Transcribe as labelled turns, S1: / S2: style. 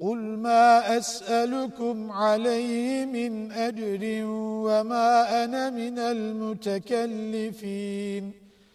S1: قل ما أسألكم عليه من أجر وما أنا من المتكلفين